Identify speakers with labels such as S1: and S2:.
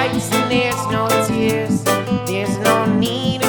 S1: fights and there's no tears. There's no need